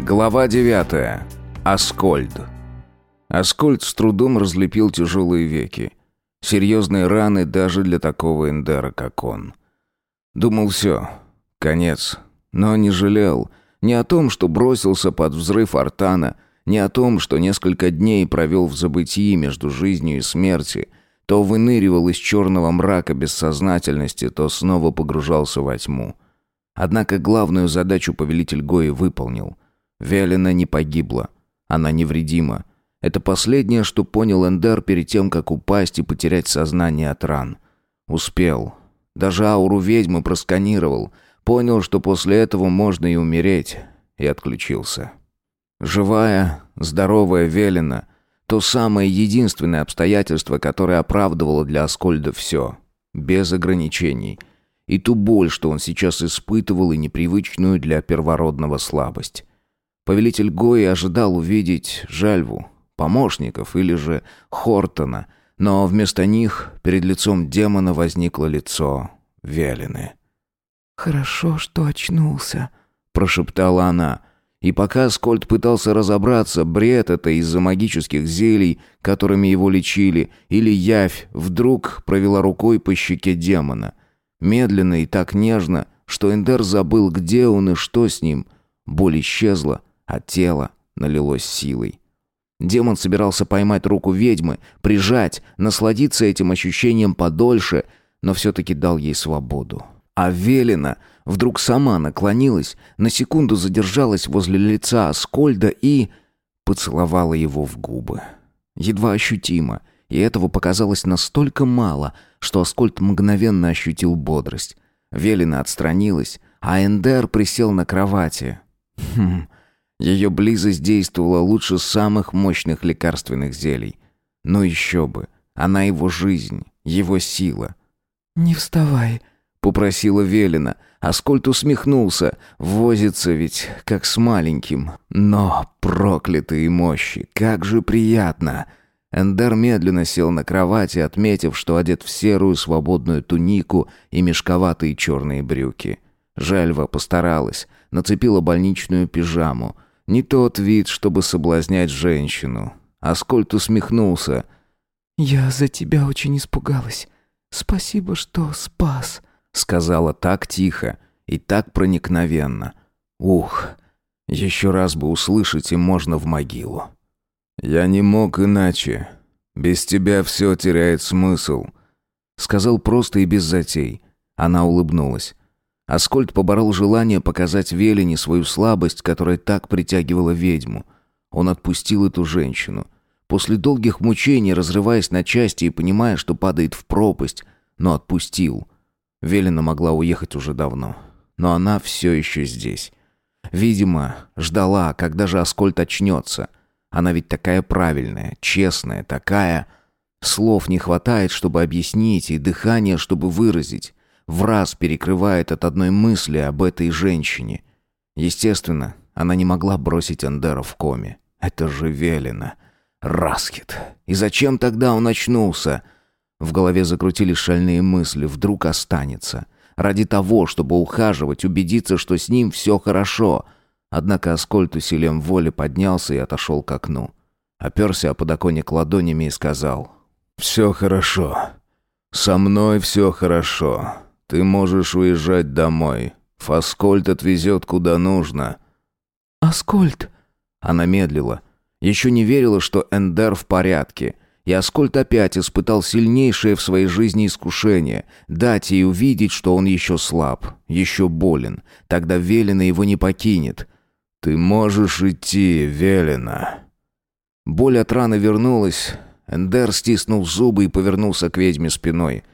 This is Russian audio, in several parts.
Глава 9. Аскольд. Аскольд с трудом разлепил тяжелые веки. Серьезные раны даже для такого эндера, как он. Думал, все, конец. Но не жалел. Ни о том, что бросился под взрыв Артана, ни о том, что несколько дней провел в забытии между жизнью и смертью, то выныривал из черного мрака бессознательности, то снова погружался во тьму. Однако главную задачу повелитель Гои выполнил. Велена не погибла. Она невредима. Это последнее, что понял Эндер перед тем, как упасть и потерять сознание от ран. Успел. Даже ауру ведьмы просканировал. Понял, что после этого можно и умереть. И отключился. Живая, здоровая Велена — то самое единственное обстоятельство, которое оправдывало для Аскольда все. Без ограничений. И ту боль, что он сейчас испытывал, и непривычную для первородного слабость. Повелитель Гои ожидал увидеть Жальву, помощников или же Хортона, но вместо них перед лицом демона возникло лицо Велины. «Хорошо, что очнулся», — прошептала она. И пока Скольд пытался разобраться, бред это из-за магических зелий, которыми его лечили, или явь, вдруг провела рукой по щеке демона. Медленно и так нежно, что Эндер забыл, где он и что с ним. Боль исчезла, а тело налилось силой. Демон собирался поймать руку ведьмы, прижать, насладиться этим ощущением подольше, но все-таки дал ей свободу. А Велина вдруг сама наклонилась, на секунду задержалась возле лица Аскольда и... поцеловала его в губы. Едва ощутимо, и этого показалось настолько мало, что Аскольд мгновенно ощутил бодрость. Велина отстранилась, а Эндер присел на кровати. Хм, ее близость действовала лучше самых мощных лекарственных зелий. Но еще бы, она его жизнь, его сила. «Не вставай», — попросила Велина. Аскольд усмехнулся. Возится ведь, как с маленьким. Но проклятые мощи, как же приятно! Эндер медленно сел на кровати, отметив, что одет в серую свободную тунику и мешковатые черные брюки. Жальва постаралась, нацепила больничную пижаму. Не тот вид, чтобы соблазнять женщину. Аскольд усмехнулся. «Я за тебя очень испугалась. Спасибо, что спас». Сказала так тихо и так проникновенно. Ух, еще раз бы услышать и можно в могилу. «Я не мог иначе. Без тебя все теряет смысл», — сказал просто и без затей. Она улыбнулась. Аскольд поборол желание показать Велине свою слабость, которая так притягивала ведьму. Он отпустил эту женщину. После долгих мучений, разрываясь на части и понимая, что падает в пропасть, но отпустил — Велина могла уехать уже давно, но она все еще здесь. Видимо, ждала, когда же Аскольд очнется. Она ведь такая правильная, честная, такая... Слов не хватает, чтобы объяснить, и дыхания, чтобы выразить. В раз перекрывает от одной мысли об этой женщине. Естественно, она не могла бросить Эндера в коме. Это же Велина. Раскет. И зачем тогда он очнулся? — в голове закрутились шальные мысли, вдруг останется. Ради того, чтобы ухаживать, убедиться, что с ним все хорошо. Однако Аскольд усилием воли поднялся и отошел к окну. Оперся о подоконник ладонями и сказал. «Все хорошо. Со мной все хорошо. Ты можешь уезжать домой. Фаскольд отвезет куда нужно». «Аскольд?» Она медлила. Еще не верила, что Эндер в порядке — и Аскольд опять испытал сильнейшее в своей жизни искушение — дать ей увидеть, что он еще слаб, еще болен. Тогда Велена его не покинет. «Ты можешь идти, Велена». Боль от раны вернулась. Эндер стиснул зубы и повернулся к ведьме спиной.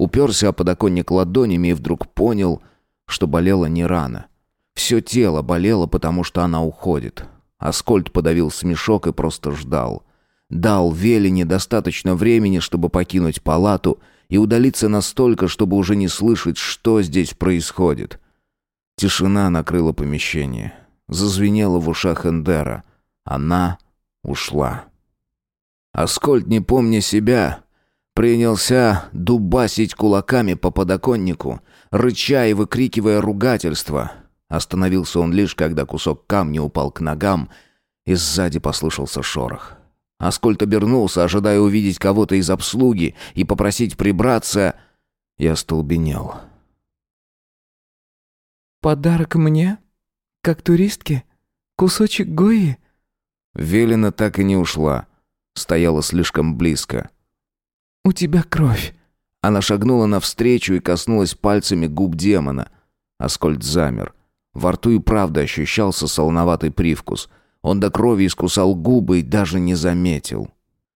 Уперся о подоконник ладонями и вдруг понял, что болела не рана. Все тело болело, потому что она уходит. Аскольд подавил смешок и просто ждал — дал Велине достаточно времени, чтобы покинуть палату и удалиться настолько, чтобы уже не слышать, что здесь происходит. Тишина накрыла помещение. Зазвенела в ушах Эндера. Она ушла. Аскольд, не помня себя, принялся дубасить кулаками по подоконнику, рыча и выкрикивая ругательства. Остановился он лишь, когда кусок камня упал к ногам, и сзади послышался шорох. Аскольд обернулся, ожидая увидеть кого-то из обслуги и попросить прибраться. Я столбенел. «Подарок мне? Как туристке? Кусочек Гои?» Велена так и не ушла. Стояла слишком близко. «У тебя кровь». Она шагнула навстречу и коснулась пальцами губ демона. Аскольд замер. Во рту и правда ощущался солоноватый привкус. Он до крови искусал губы и даже не заметил.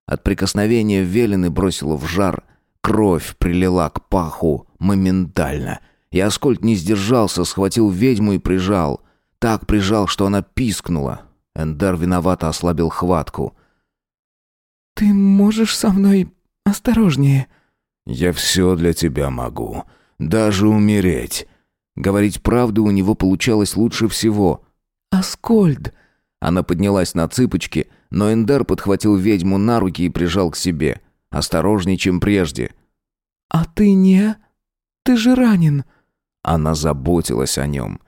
От прикосновения Велены бросило в жар. Кровь прилила к паху моментально. И Аскольд не сдержался, схватил ведьму и прижал. Так прижал, что она пискнула. Эндер виновато ослабил хватку. «Ты можешь со мной осторожнее?» «Я все для тебя могу. Даже умереть». Говорить правду у него получалось лучше всего. «Аскольд!» Она поднялась на цыпочки, но Эндер подхватил ведьму на руки и прижал к себе. Осторожней, чем прежде. «А ты не? Ты же ранен!» Она заботилась о нем.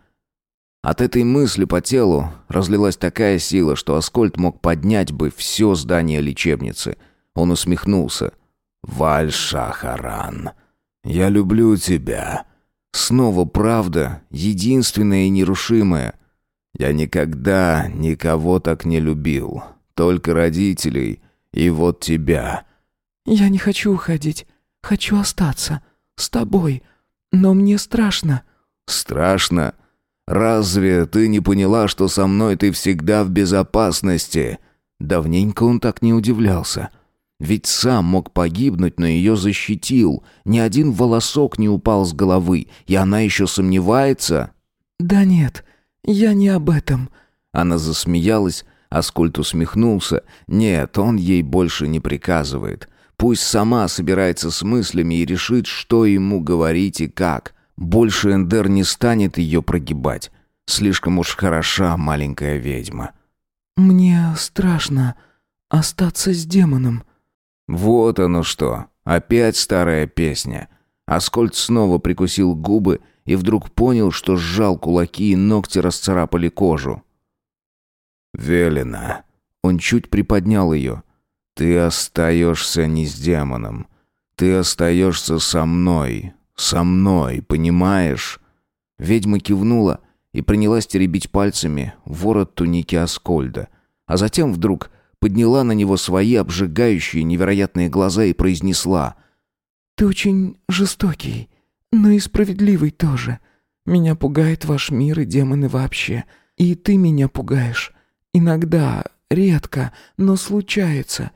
От этой мысли по телу разлилась такая сила, что Аскольд мог поднять бы все здание лечебницы. Он усмехнулся. «Вальшахаран, я люблю тебя. Снова правда, единственная и нерушимая. Я никогда никого так не любил. Только родителей и вот тебя». «Я не хочу уходить. Хочу остаться. С тобой. Но мне страшно». «Страшно? Разве ты не поняла, что со мной ты всегда в безопасности?» Давненько он так не удивлялся. Ведь сам мог погибнуть, но ее защитил. Ни один волосок не упал с головы, и она еще сомневается. «Да нет, я не об этом». Она засмеялась, Аскольд усмехнулся. «Нет, он ей больше не приказывает. Пусть сама собирается с мыслями и решит, что ему говорить и как. Больше Эндер не станет ее прогибать. Слишком уж хороша маленькая ведьма». «Мне страшно остаться с демоном». Вот оно что. Опять старая песня. Аскольд снова прикусил губы и вдруг понял, что сжал кулаки и ногти расцарапали кожу. «Велена». Он чуть приподнял ее. «Ты остаешься не с демоном. Ты остаешься со мной. Со мной, понимаешь?» Ведьма кивнула и принялась теребить пальцами ворот туники Аскольда. А затем вдруг подняла на него свои обжигающие невероятные глаза и произнесла. «Ты очень жестокий, но и справедливый тоже. Меня пугает ваш мир и демоны вообще. И ты меня пугаешь. Иногда, редко, но случается.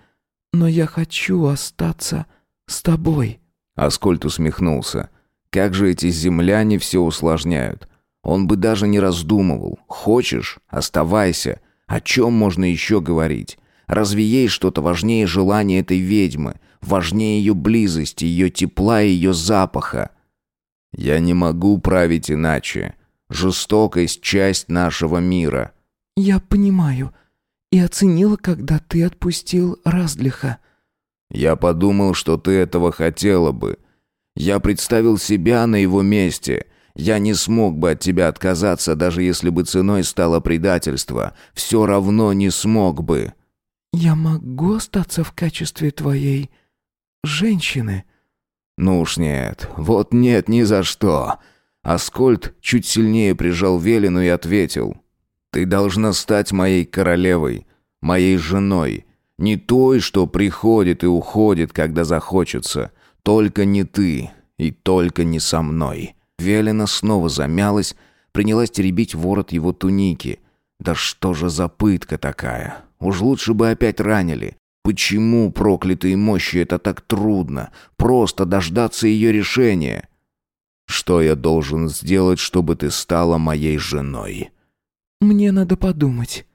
Но я хочу остаться с тобой». Аскольд усмехнулся. «Как же эти земляне все усложняют. Он бы даже не раздумывал. Хочешь — оставайся. О чем можно еще говорить? Разве есть что-то важнее желания этой ведьмы? Важнее ее близости, ее тепла и ее запаха? Я не могу править иначе. Жестокость — часть нашего мира. Я понимаю. И оценила, когда ты отпустил Раздлиха. Я подумал, что ты этого хотела бы. Я представил себя на его месте. Я не смог бы от тебя отказаться, даже если бы ценой стало предательство. Все равно не смог бы. «Я могу остаться в качестве твоей... женщины?» «Ну уж нет, вот нет ни за что!» Аскольд чуть сильнее прижал Велину и ответил. «Ты должна стать моей королевой, моей женой, не той, что приходит и уходит, когда захочется. Только не ты и только не со мной». Велина снова замялась, принялась теребить ворот его туники. «Да что же за пытка такая? Уж лучше бы опять ранили. Почему проклятые мощи это так трудно? Просто дождаться ее решения. Что я должен сделать, чтобы ты стала моей женой? Мне надо подумать.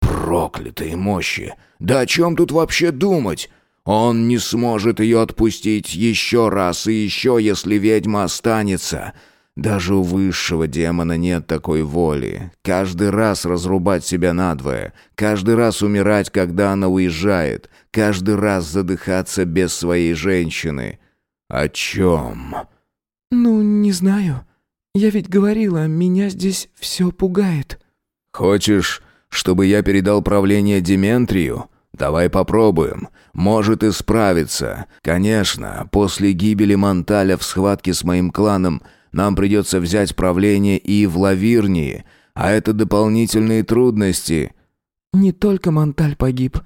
Проклятые мощи! Да о чем тут вообще думать? Он не сможет ее отпустить еще раз и еще, если ведьма останется. Даже у высшего демона нет такой воли. Каждый раз разрубать себя надвое, каждый раз умирать, когда она уезжает, каждый раз задыхаться без своей женщины. О чем? Ну, не знаю. Я ведь говорила, меня здесь все пугает». «Хочешь, чтобы я передал правление Дементрию? Давай попробуем. Может и справиться. Конечно, после гибели Монталя в схватке с моим кланом нам придется взять правление и в Лавирнии, а это дополнительные трудности». «Не только Монталь погиб.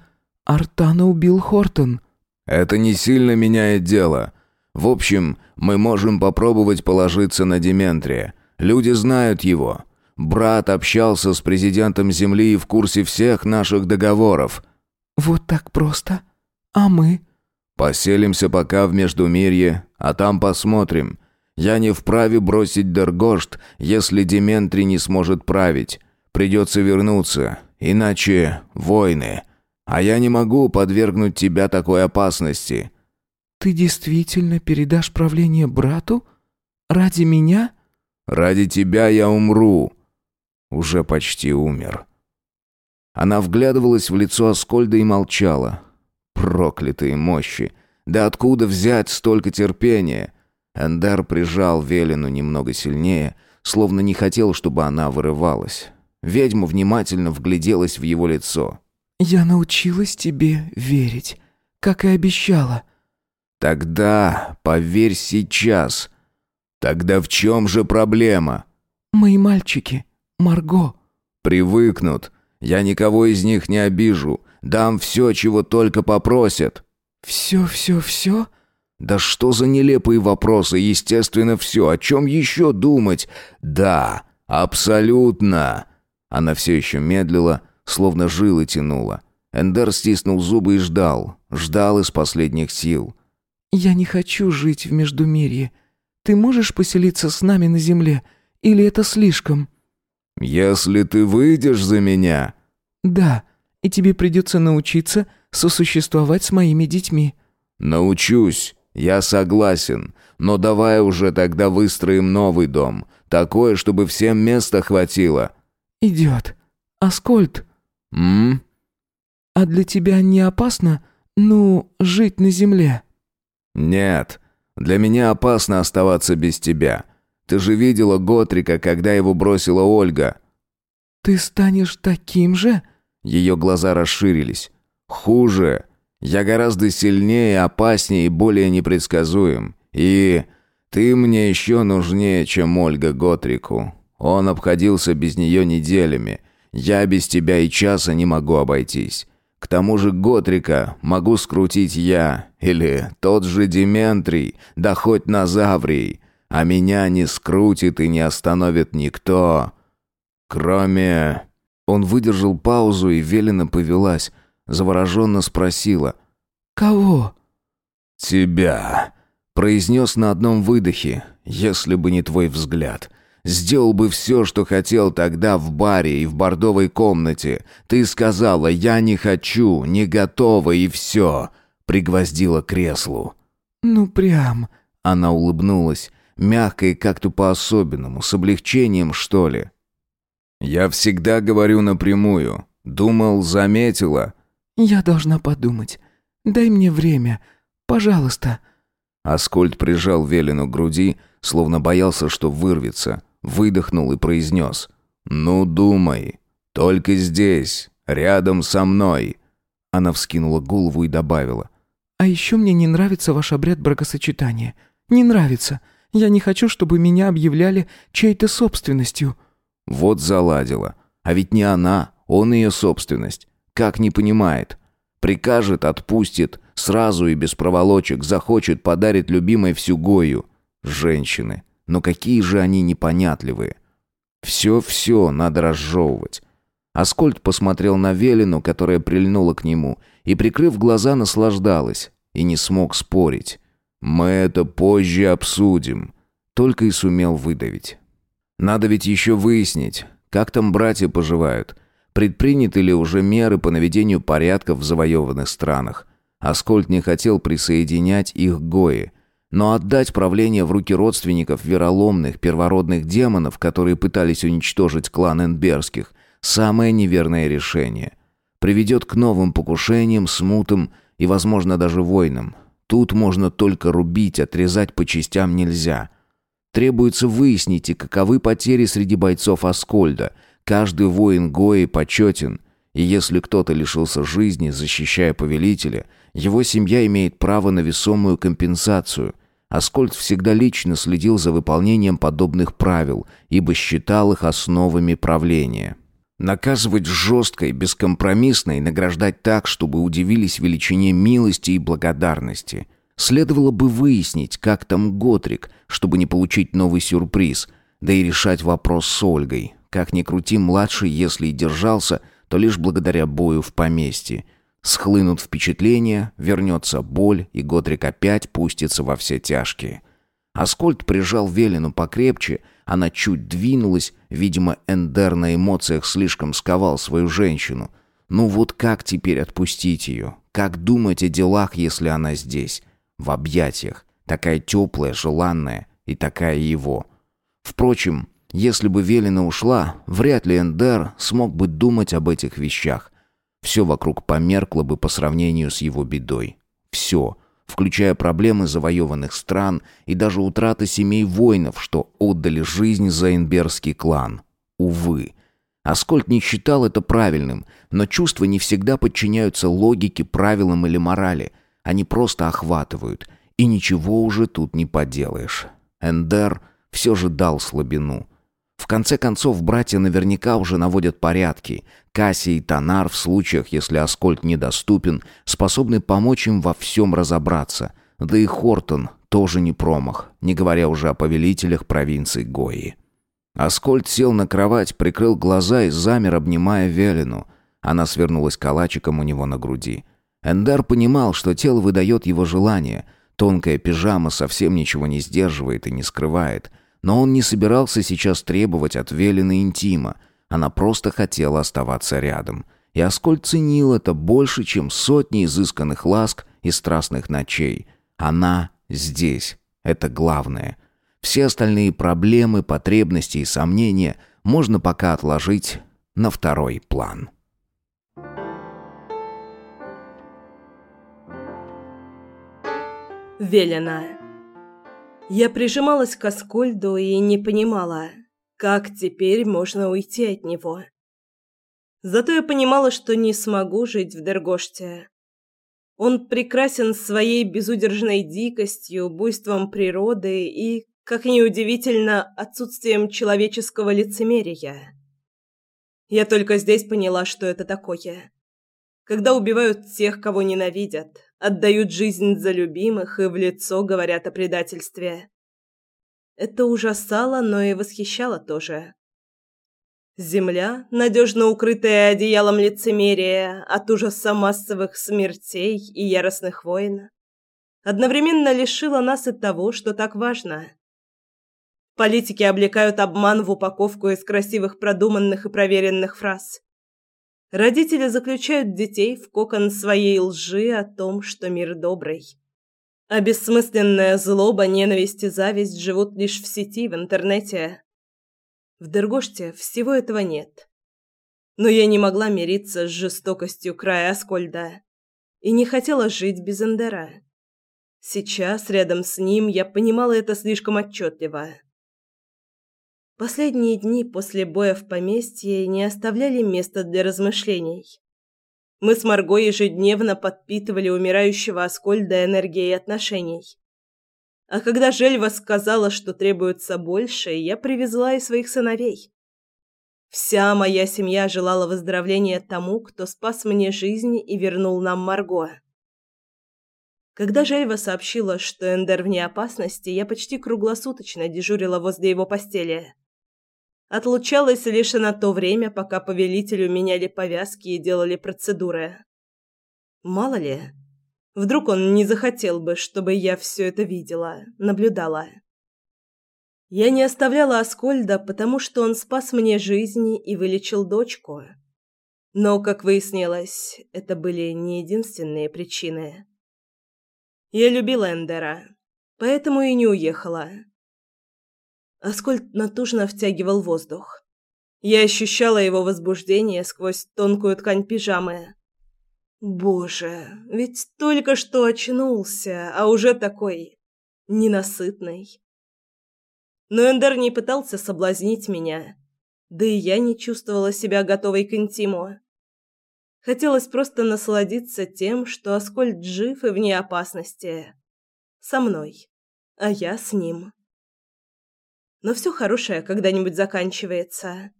Артана убил Хортон». «Это не сильно меняет дело. В общем, мы можем попробовать положиться на Дементрия. Люди знают его. Брат общался с президентом Земли и в курсе всех наших договоров». «Вот так просто? А мы?» «Поселимся пока в Междумирье, а там посмотрим. Я не вправе бросить Дергошт, если Дементрий не сможет править. Придется вернуться, иначе войны. А я не могу подвергнуть тебя такой опасности». «Ты действительно передашь правление брату? Ради меня?» «Ради тебя я умру». Уже почти умер. Она вглядывалась в лицо Аскольда и молчала. Проклятые мощи! Да откуда взять столько терпения? Эндар прижал Велину немного сильнее, словно не хотел, чтобы она вырывалась. Ведьма внимательно вгляделась в его лицо. «Я научилась тебе верить, как и обещала». «Тогда поверь сейчас. Тогда в чем же проблема?» «Мои мальчики, Марго». «Привыкнут. Я никого из них не обижу. Дам все, чего только попросят». «Все, все, все?» «Да что за нелепые вопросы? Естественно, все. О чем еще думать?» «Да, абсолютно». Она все еще медлила, словно жилы тянула. Эндер стиснул зубы и ждал. Ждал из последних сил. «Я не хочу жить в Междумирье. Ты можешь поселиться с нами на земле? Или это слишком?» «Если ты выйдешь за меня...» «Да, и тебе придется научиться сосуществовать с моими детьми». «Научусь, я согласен. Но давай уже тогда выстроим новый дом. Такое, чтобы всем места хватило». «Идет. Аскольд». «М?» «А для тебя не опасно, ну, жить на земле?» «Нет. Для меня опасно оставаться без тебя. Ты же видела Готрика, когда его бросила Ольга». «Ты станешь таким же?» Ее глаза расширились. «Хуже. Я гораздо сильнее, опаснее и более непредсказуем. И ты мне еще нужнее, чем Ольга Готрику. Он обходился без нее неделями. Я без тебя и часа не могу обойтись. К тому же Готрика могу скрутить я, или тот же Дементрий, да хоть Назаврий, а меня не скрутит и не остановит никто, кроме...» Он выдержал паузу, и Велина повелась, завороженно спросила. «Кого?» «Тебя», — произнес на одном выдохе, «если бы не твой взгляд». Сделал бы все, что хотел тогда в баре и в бордовой комнате. Ты сказала «я не хочу, не готова» и все. Пригвоздила креслу. «Ну прям...» Она улыбнулась, мягко и как-то по-особенному, с облегчением, что ли. «Я всегда говорю напрямую. Думал, заметила». «Я должна подумать. Дай мне время. Пожалуйста». Аскольд прижал Велину к груди, словно боялся, что вырвется выдохнул и произнес. «Ну, думай. Только здесь, рядом со мной». Она вскинула голову и добавила. «А еще мне не нравится ваш обряд бракосочетания. Не нравится. Я не хочу, чтобы меня объявляли чьей-то собственностью». Вот заладила. А ведь не она, он ее собственность. Как не понимает. Прикажет, отпустит, сразу и без проволочек, захочет, подарит любимой всю Гою. Женщины. Но какие же они непонятливые. Все-все надо разжевывать. Аскольд посмотрел на Велину, которая прильнула к нему, и, прикрыв глаза, наслаждалась, и не смог спорить. «Мы это позже обсудим», только и сумел выдавить. «Надо ведь еще выяснить, как там братья поживают, предприняты ли уже меры по наведению порядка в завоеванных странах. Аскольд не хотел присоединять их к Гои, но отдать правление в руки родственников вероломных первородных демонов, которые пытались уничтожить клан Энберских, самое неверное решение. Приведет к новым покушениям, смутам и, возможно, даже войнам. Тут можно только рубить, отрезать по частям нельзя. Требуется выяснить, и каковы потери среди бойцов Аскольда. Каждый воин Гои почетен, и если кто-то лишился жизни, защищая повелителя, его семья имеет право на весомую компенсацию. Аскольд всегда лично следил за выполнением подобных правил, ибо считал их основами правления. Наказывать жестко и бескомпромиссно и награждать так, чтобы удивились величине милости и благодарности. Следовало бы выяснить, как там Готрик, чтобы не получить новый сюрприз, да и решать вопрос с Ольгой. Как ни крути, младший, если и держался, то лишь благодаря бою в поместье. Схлынут впечатления, вернется боль, и Готрик опять пустится во все тяжкие. Аскольд прижал Велину покрепче, она чуть двинулась, видимо, Эндер на эмоциях слишком сковал свою женщину. Ну вот как теперь отпустить ее? Как думать о делах, если она здесь? В объятиях. Такая теплая, желанная и такая его. Впрочем, если бы Велина ушла, вряд ли Эндер смог бы думать об этих вещах. Все вокруг померкло бы по сравнению с его бедой. Все, включая проблемы завоеванных стран и даже утраты семей воинов, что отдали жизнь за имберский клан. Увы. Аскольд не считал это правильным, но чувства не всегда подчиняются логике, правилам или морали. Они просто охватывают, и ничего уже тут не поделаешь. Эндер все же дал слабину. В конце концов, братья наверняка уже наводят порядки. Касси и Тонар в случаях, если Аскольд недоступен, способны помочь им во всем разобраться. Да и Хортон тоже не промах, не говоря уже о повелителях провинции Гои. Аскольд сел на кровать, прикрыл глаза и замер, обнимая Велину. Она свернулась калачиком у него на груди. Эндер понимал, что тело выдает его желание. Тонкая пижама совсем ничего не сдерживает и не скрывает – но он не собирался сейчас требовать от Велины интима. Она просто хотела оставаться рядом. И Аскольд ценил это больше, чем сотни изысканных ласк и страстных ночей. Она здесь. Это главное. Все остальные проблемы, потребности и сомнения можно пока отложить на второй план. Велена. Я прижималась к Аскольду и не понимала, как теперь можно уйти от него. Зато я понимала, что не смогу жить в Дергоште. Он прекрасен своей безудержной дикостью, буйством природы и, как ни удивительно, отсутствием человеческого лицемерия. Я только здесь поняла, что это такое. Когда убивают тех, кого ненавидят, отдают жизнь за любимых и в лицо говорят о предательстве. Это ужасало, но и восхищало тоже. Земля, надежно укрытая одеялом лицемерия от ужаса массовых смертей и яростных войн, одновременно лишила нас и того, что так важно. Политики облекают обман в упаковку из красивых продуманных и проверенных фраз. Родители заключают детей в кокон своей лжи о том, что мир добрый. А бессмысленная злоба, ненависть и зависть живут лишь в сети, в интернете. В Дергоште всего этого нет. Но я не могла мириться с жестокостью края Аскольда и не хотела жить без Эндера. Сейчас, рядом с ним, я понимала это слишком отчетливо. Последние дни после боя в поместье не оставляли места для размышлений. Мы с Марго ежедневно подпитывали умирающего Аскольда энергией отношений. А когда Жельва сказала, что требуется больше, я привезла и своих сыновей. Вся моя семья желала выздоровления тому, кто спас мне жизнь и вернул нам Марго. Когда Жельва сообщила, что Эндер вне опасности, я почти круглосуточно дежурила возле его постели. Отлучалась лишь на то время, пока повелителю меняли повязки и делали процедуры. Мало ли, вдруг он не захотел бы, чтобы я все это видела, наблюдала. Я не оставляла Аскольда, потому что он спас мне жизнь и вылечил дочку. Но, как выяснилось, это были не единственные причины. Я любила Эндера, поэтому и не уехала. Аскольд натужно втягивал воздух. Я ощущала его возбуждение сквозь тонкую ткань пижамы. Боже, ведь только что очнулся, а уже такой ненасытный. Но Эндер не пытался соблазнить меня. Да и я не чувствовала себя готовой к интиму. Хотелось просто насладиться тем, что Аскольд жив и вне опасности. Со мной. А я с ним. Но все хорошее когда-нибудь заканчивается.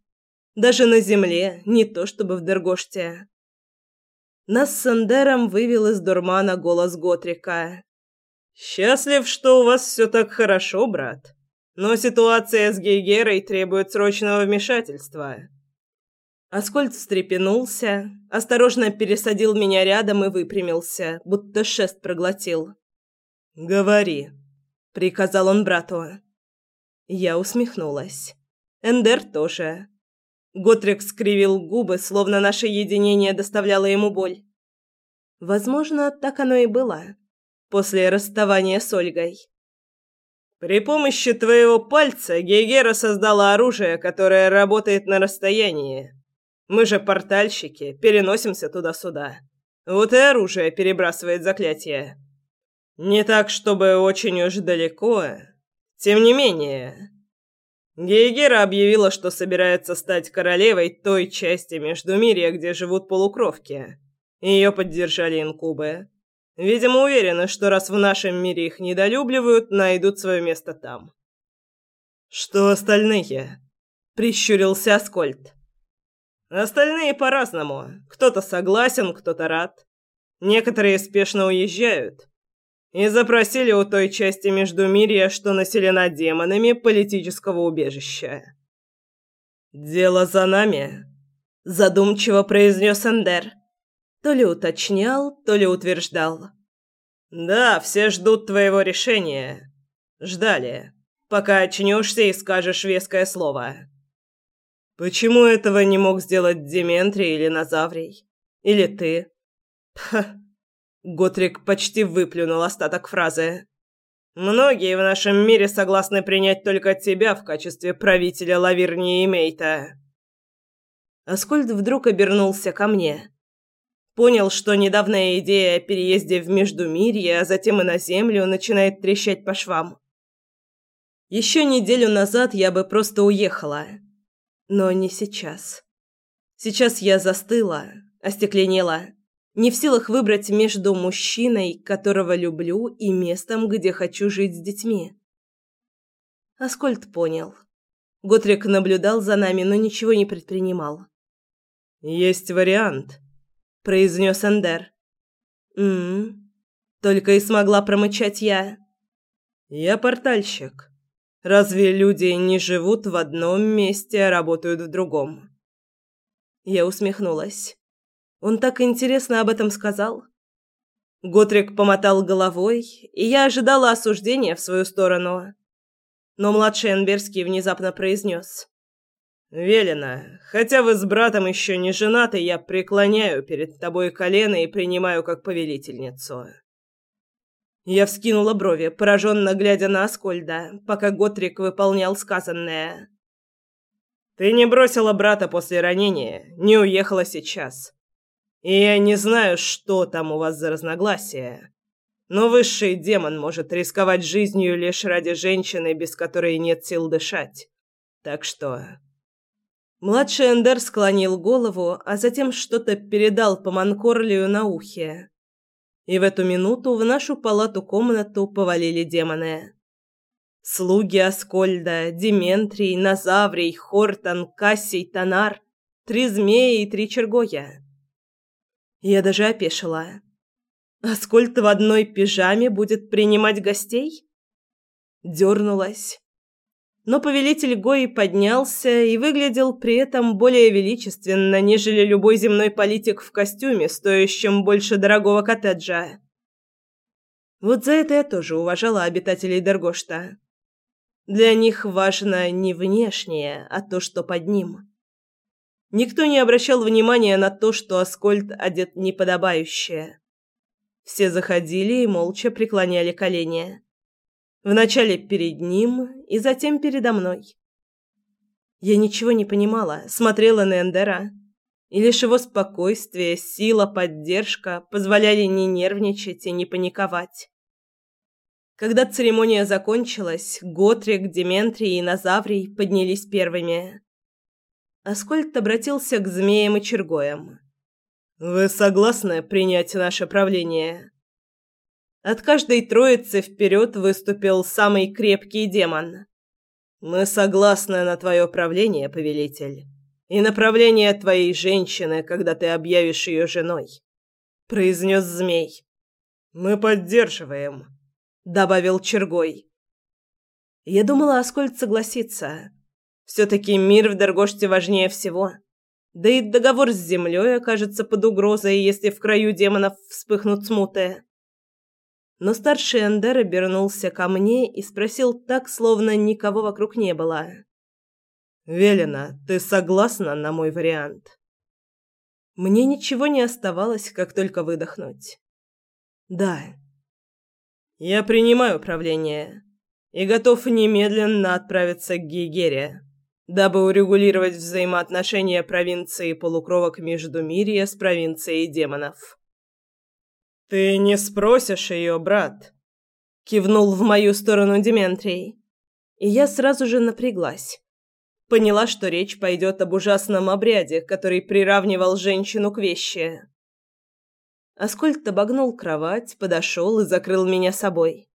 Даже на земле, не то чтобы в Дергоште. Нас с Эндером вывел из дурмана голос Готрика. «Счастлив, что у вас все так хорошо, брат. Но ситуация с Гейгерой требует срочного вмешательства». Аскольд встрепенулся, осторожно пересадил меня рядом и выпрямился, будто шест проглотил. «Говори», — приказал он брату. Я усмехнулась. Эндер тоже. Готрик скривил губы, словно наше единение доставляло ему боль. Возможно, так оно и было после расставания с Ольгой. При помощи твоего пальца Гейгера создала оружие, которое работает на расстоянии. Мы же портальщики, переносимся туда-сюда. Вот и оружие перебрасывает заклятие. Не так, чтобы очень уж далеко. Тем не менее, Гейгера объявила, что собирается стать королевой той части Междумирья, где живут полукровки. Ее поддержали инкубы. Видимо, уверены, что раз в нашем мире их недолюбливают, найдут свое место там. Что остальные? Прищурился Аскольд. Остальные по-разному. Кто-то согласен, кто-то рад. Некоторые спешно уезжают. И запросили у той части Междумирья, что населена демонами политического убежища. «Дело за нами», – задумчиво произнес Эндер. То ли уточнял, то ли утверждал. «Да, все ждут твоего решения. Ждали, пока очнешься и скажешь веское слово». «Почему этого не мог сделать Дементрий или Назаврий? Или ты?» Ха. Готрик почти выплюнул остаток фразы. «Многие в нашем мире согласны принять только тебя в качестве правителя Лавернии и Мейта». Аскольд вдруг обернулся ко мне. Понял, что недавняя идея о переезде в Междумирье, а затем и на Землю, начинает трещать по швам. Еще неделю назад я бы просто уехала. Но не сейчас. Сейчас я застыла, остекленела, не в силах выбрать между мужчиной, которого люблю, и местом, где хочу жить с детьми. Аскольд понял. Готрик наблюдал за нами, но ничего не предпринимал. «Есть вариант», произнес Эндер. «М-м-м», только и смогла промычать я. «Я портальщик. Разве люди не живут в одном месте, а работают в другом?» Я усмехнулась. Он так интересно об этом сказал. Готрик помотал головой, и я ожидала осуждения в свою сторону. Но младший Энберский внезапно произнес. «Велено, хотя вы с братом еще не женаты, я преклоняю перед тобой колено и принимаю как повелительницу». Я вскинула брови, пораженно глядя на Аскольда, пока Готрик выполнял сказанное. «Ты не бросила брата после ранения, не уехала сейчас. И я не знаю, что там у вас за разногласия, но высший демон может рисковать жизнью лишь ради женщины, без которой нет сил дышать. Так что Младший Эндер склонил голову, а затем что-то передал по Манкорлию на ухе. И в эту минуту в нашу палату-комнату повалили демоны. Слуги Аскольда, Дементрий, Назаврий, Хортон, Кассий, Танар, три змеи и три чергоя. Я даже опешила. Аскольд в одной пижаме будет принимать гостей? Дернулась но повелитель Гои поднялся и выглядел при этом более величественно, нежели любой земной политик в костюме, стоящем больше дорогого коттеджа. Вот за это я тоже уважала обитателей Дергошта. Для них важно не внешнее, а то, что под ним. Никто не обращал внимания на то, что Аскольд одет неподобающе. Все заходили и молча преклоняли колени. Вначале перед ним и затем передо мной. Я ничего не понимала, смотрела на Эндера. И лишь его спокойствие, сила, поддержка позволяли не нервничать и не паниковать. Когда церемония закончилась, Готрик, Дементрий и Назаврий поднялись первыми. Аскольд обратился к змеям и чергоям. «Вы согласны принять наше правление?» От каждой троицы вперед выступил самый крепкий демон. «Мы согласны на твое правление, повелитель, и направление твоей женщины, когда ты объявишь ее женой», — произнес змей. «Мы поддерживаем», — добавил Чергой. Я думала, Аскольд согласится. Все-таки мир в Даргоште важнее всего. Да и договор с землей окажется под угрозой, если в краю демонов вспыхнут смуты. Но старший Эндер обернулся ко мне и спросил так, словно никого вокруг не было. «Велена, ты согласна на мой вариант?» Мне ничего не оставалось, как только выдохнуть. «Да». «Я принимаю управление и готов немедленно отправиться к Гейгере, дабы урегулировать взаимоотношения провинции полукровок Междумирья с провинцией демонов». «Ты не спросишь ее, брат?» Кивнул в мою сторону Дементрий. И я сразу же напряглась. Поняла, что речь пойдет об ужасном обряде, который приравнивал женщину к вещи. Аскольд обогнул кровать, подошел и закрыл меня собой.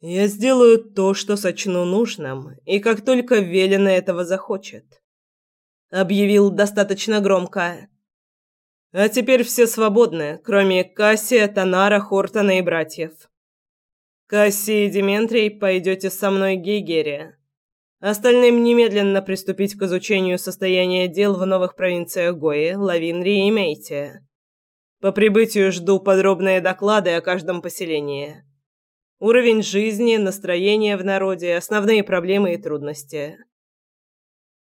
«Я сделаю то, что сочну нужным, и как только Велена этого захочет», — объявил достаточно громко. А теперь все свободны, кроме Кассия, Танара, Хортона и братьев. Кассий и Дементрий пойдете со мной к Гейгере. Остальным немедленно приступить к изучению состояния дел в новых провинциях Гои, Лавинрии и Мейте. По прибытию жду подробные доклады о каждом поселении. Уровень жизни, настроение в народе, основные проблемы и трудности.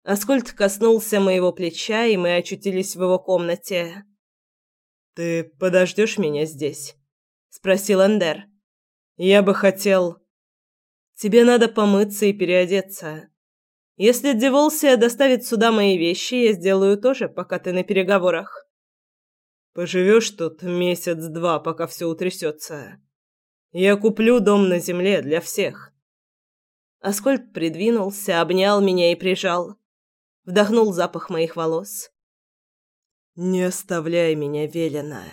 Аскольд коснулся моего плеча, и мы очутились в его комнате. «Ты подождешь меня здесь?» — спросил Эндер. «Я бы хотел...» «Тебе надо помыться и переодеться. Если Деволсия доставит сюда мои вещи, я сделаю тоже, пока ты на переговорах. Поживешь тут месяц-два, пока все утрясется. Я куплю дом на земле для всех». Аскольд придвинулся, обнял меня и прижал вдохнул запах моих волос. «Не оставляй меня, Велена.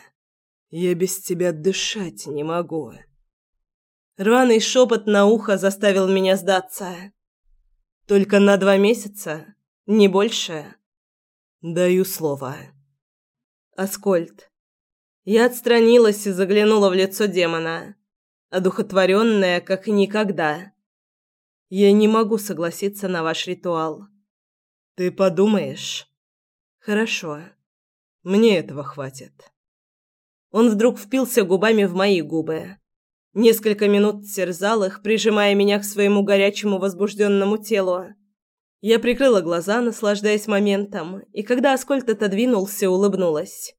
Я без тебя дышать не могу». Рваный шепот на ухо заставил меня сдаться. «Только на два месяца? Не больше?» «Даю слово». «Аскольд». Я отстранилась и заглянула в лицо демона, одухотворенная, как никогда. «Я не могу согласиться на ваш ритуал». Ты подумаешь? Хорошо. Мне этого хватит. Он вдруг впился губами в мои губы. Несколько минут терзал их, прижимая меня к своему горячему возбужденному телу. Я прикрыла глаза, наслаждаясь моментом, и когда Аскольд отодвинулся, улыбнулась.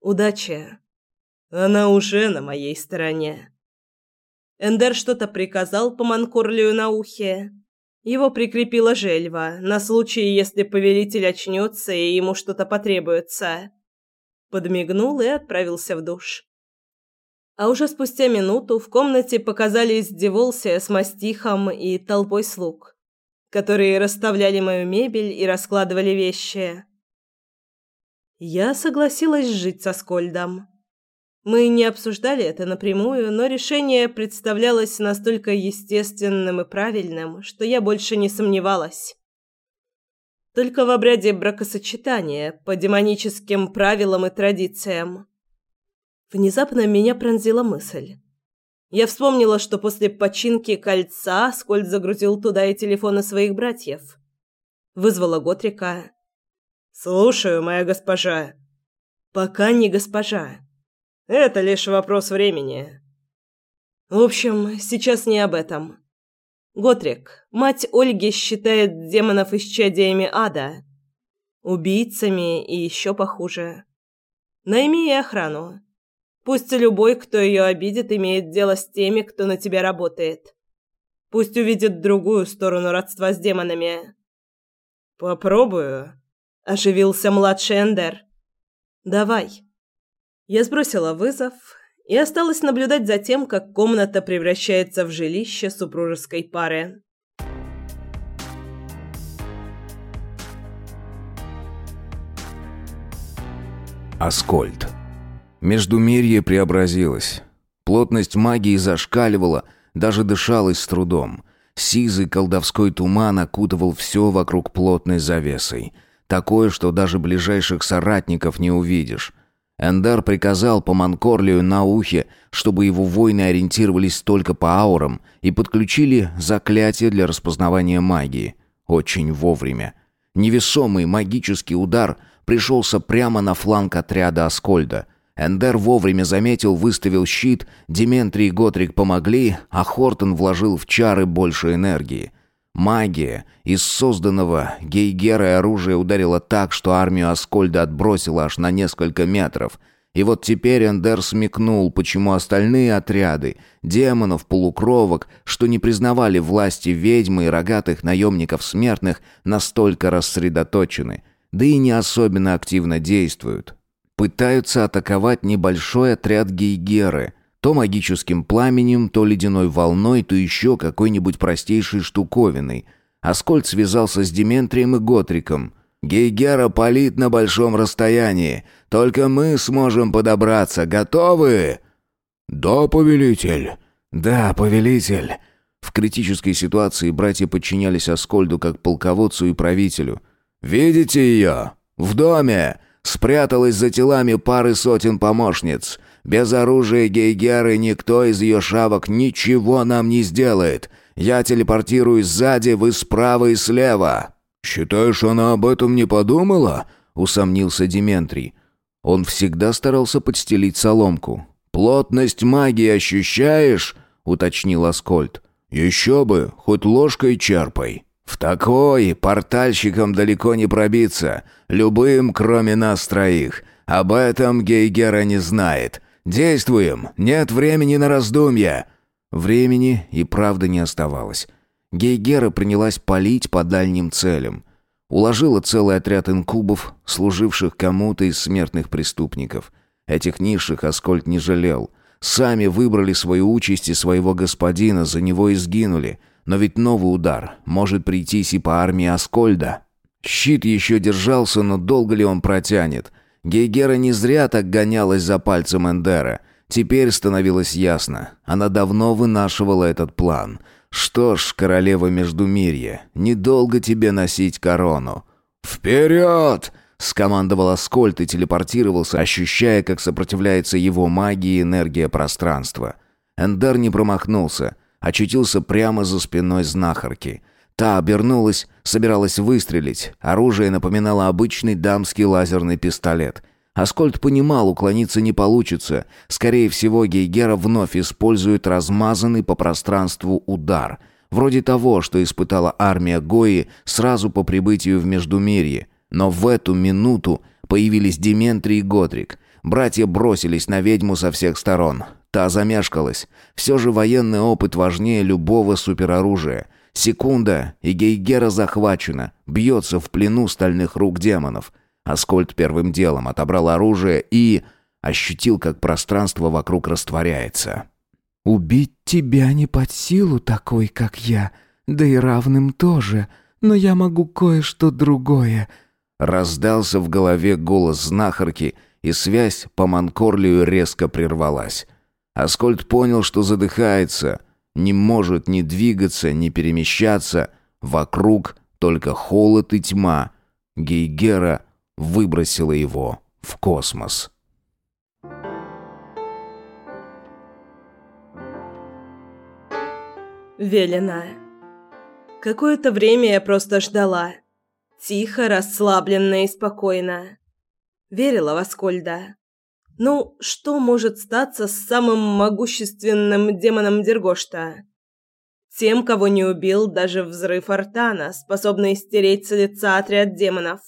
Удача. Она уже на моей стороне. Эндер что-то приказал по Манкорлию на ухе, его прикрепила Жельва на случай, если повелитель очнется и ему что-то потребуется. Подмигнул и отправился в душ. А уже спустя минуту в комнате показались Деволсия с мастихом и толпой слуг, которые расставляли мою мебель и раскладывали вещи. Я согласилась жить со Скольдом. Мы не обсуждали это напрямую, но решение представлялось настолько естественным и правильным, что я больше не сомневалась. Только в обряде бракосочетания, по демоническим правилам и традициям. Внезапно меня пронзила мысль. Я вспомнила, что после починки кольца Скольд загрузил туда и телефоны своих братьев. Вызвала Готрика. «Слушаю, моя госпожа». «Пока не госпожа. Это лишь вопрос времени. В общем, сейчас не об этом. Готрик, мать Ольги считает демонов исчадиями ада, убийцами и еще похуже. Найми ей охрану. Пусть любой, кто ее обидит, имеет дело с теми, кто на тебя работает. Пусть увидит другую сторону родства с демонами. Попробую, оживился младший Эндер. Давай. Я сбросила вызов и осталось наблюдать за тем, как комната превращается в жилище супружеской пары. Аскольд. Междумирье преобразилось. Плотность магии зашкаливала, даже дышалось с трудом. Сизый колдовской туман окутывал все вокруг плотной завесой. Такое, что даже ближайших соратников не увидишь. Эндар приказал по Манкорлию на ухе, чтобы его воины ориентировались только по аурам и подключили заклятие для распознавания магии. Очень вовремя. Невесомый магический удар пришелся прямо на фланг отряда Аскольда. Эндер вовремя заметил, выставил щит, Дементрий и Готрик помогли, а Хортон вложил в чары больше энергии. Магия из созданного Гейгерой оружия ударила так, что армию Аскольда отбросила аж на несколько метров. И вот теперь Эндер смекнул, почему остальные отряды, демонов, полукровок, что не признавали власти ведьмы и рогатых наемников смертных, настолько рассредоточены да и не особенно активно действуют. Пытаются атаковать небольшой отряд Гейгеры, то магическим пламенем, то ледяной волной, то еще какой-нибудь простейшей штуковиной. Аскольд связался с Дементрием и Готриком. «Гейгера палит на большом расстоянии. Только мы сможем подобраться. Готовы?» «Да, повелитель». «Да, повелитель». В критической ситуации братья подчинялись Аскольду как полководцу и правителю. «Видите ее? В доме!» Спряталась за телами пары сотен помощниц. Без оружия Гейгеры никто из ее шавок ничего нам не сделает. Я телепортируюсь сзади, вы справа и слева». «Считаешь, она об этом не подумала?» — усомнился Дементрий. Он всегда старался подстелить соломку. «Плотность магии ощущаешь?» — уточнил Аскольд. «Еще бы, хоть ложкой черпай». В такой портальщикам далеко не пробиться, любым, кроме нас троих. Об этом Гейгера не знает. Действуем, нет времени на раздумья. Времени и правда не оставалось. Гейгера принялась палить по дальним целям. Уложила целый отряд инкубов, служивших кому-то из смертных преступников. Этих низших Аскольд не жалел. Сами выбрали свою участь и своего господина, за него и сгинули. Но ведь новый удар может прийтись и по армии Аскольда. Щит еще держался, но долго ли он протянет? Гейгера не зря так гонялась за пальцем Эндера. Теперь становилось ясно. Она давно вынашивала этот план. Что ж, королева Междумирья, недолго тебе носить корону. «Вперед!» — скомандовал Аскольд и телепортировался, ощущая, как сопротивляется его магии энергия пространства. Эндер не промахнулся — очутился прямо за спиной знахарки. Та обернулась, собиралась выстрелить. Оружие напоминало обычный дамский лазерный пистолет. Аскольд понимал, уклониться не получится. Скорее всего, Гейгера вновь использует размазанный по пространству удар. Вроде того, что испытала армия Гои сразу по прибытию в Междумирье. Но в эту минуту появились Дементрий и Годрик. Братья бросились на ведьму со всех сторон. Та замешкалась. Все же военный опыт важнее любого супероружия. Секунда, и Гейгера захвачена, бьется в плену стальных рук демонов. Аскольд первым делом отобрал оружие и... ощутил, как пространство вокруг растворяется. «Убить тебя не под силу такой, как я, да и равным тоже, но я могу кое-что другое», Раздался в голове голос знахарки, и связь по Манкорлию резко прервалась. Аскольд понял, что задыхается, не может ни двигаться, ни перемещаться. Вокруг только холод и тьма. Гейгера выбросила его в космос. Велена. Какое-то время я просто ждала. Тихо, расслабленно и спокойно. Верила в Аскольда. Ну, что может статься с самым могущественным демоном Дергошта? Тем, кого не убил даже взрыв Артана, способный стереть с лица отряд демонов.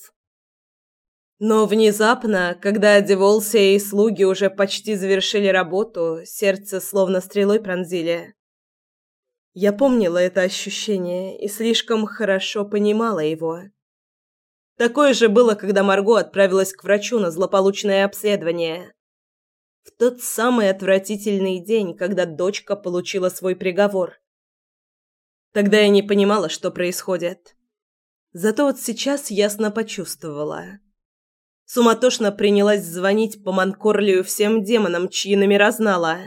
Но внезапно, когда Деволсия и слуги уже почти завершили работу, сердце словно стрелой пронзили. Я помнила это ощущение и слишком хорошо понимала его. Такое же было, когда Марго отправилась к врачу на злополучное обследование. В тот самый отвратительный день, когда дочка получила свой приговор. Тогда я не понимала, что происходит. Зато вот сейчас ясно почувствовала. Суматошно принялась звонить по Манкорлию всем демонам, чьи номера знала.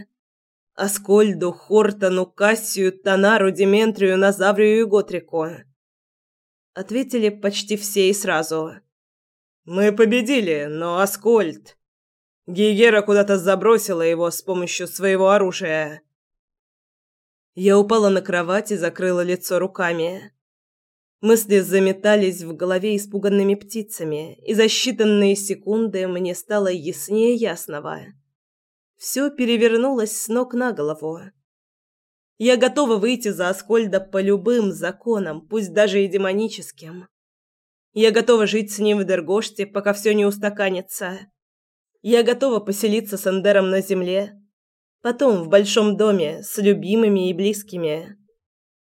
Аскольду, Хортону, Кассию, Танару, Дементрию, Назаврию и Готрику. Ответили почти все и сразу. «Мы победили, но Аскольд...» Гигера куда-то забросила его с помощью своего оружия. Я упала на кровать и закрыла лицо руками. Мысли заметались в голове испуганными птицами, и за считанные секунды мне стало яснее ясного. Все перевернулось с ног на голову. Я готова выйти за Аскольда по любым законам, пусть даже и демоническим. Я готова жить с ним в Дергоште, пока все не устаканится. Я готова поселиться с Эндером на земле. Потом в большом доме, с любимыми и близкими.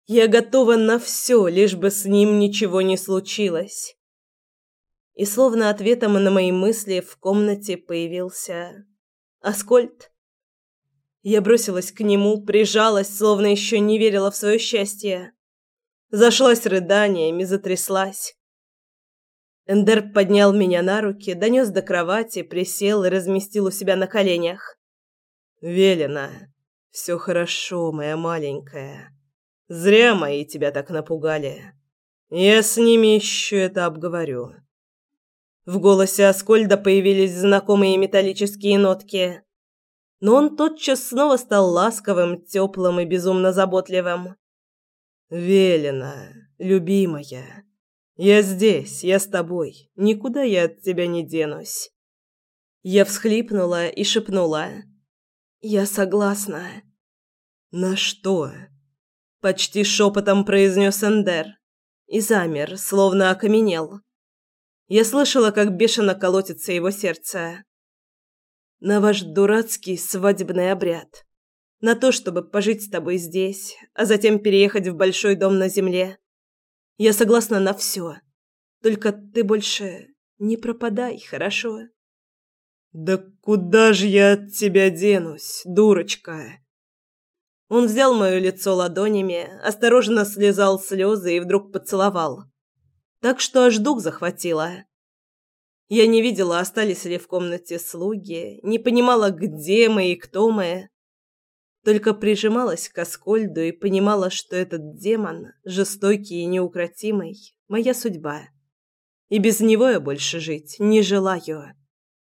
Я готова на все, лишь бы с ним ничего не случилось. И словно ответом на мои мысли в комнате появился Аскольд. Я бросилась к нему, прижалась, словно еще не верила в свое счастье. Зашлась рыданиями, затряслась. Эндер поднял меня на руки, донес до кровати, присел и разместил у себя на коленях. «Велена, все хорошо, моя маленькая. Зря мои тебя так напугали. Я с ними еще это обговорю». В голосе Аскольда появились знакомые металлические нотки. Но он тотчас снова стал ласковым, теплым и безумно заботливым. «Велена, любимая, я здесь, я с тобой. Никуда я от тебя не денусь. Я всхлипнула и шепнула: "Я согласна". "На что?" почти шепотом произнес Эндер и замер, словно окаменел. Я слышала, как бешено колотится его сердце. На ваш дурацкий свадебный обряд. На то, чтобы пожить с тобой здесь, а затем переехать в большой дом на земле я согласна на все. Только ты больше не пропадай, хорошо? Да куда же я от тебя денусь, дурочка? Он взял моё лицо ладонями, осторожно слезал слезы и вдруг поцеловал. Так что аж дух захватило. Я не видела, остались ли в комнате слуги, не понимала, где мы и кто мы. Только прижималась к Аскольду и понимала, что этот демон, жестокий и неукротимый, моя судьба. И без него я больше жить не желаю.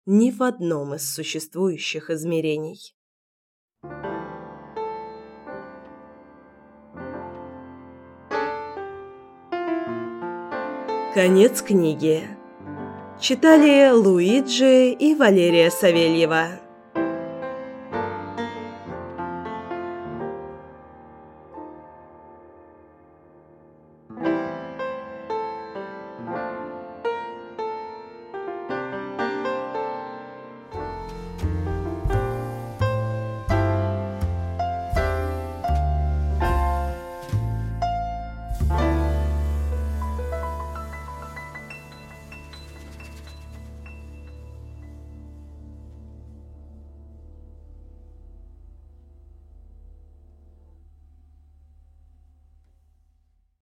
Ни в одном из существующих измерений. Конец книги. Читали Луиджи и Валерия Савельева.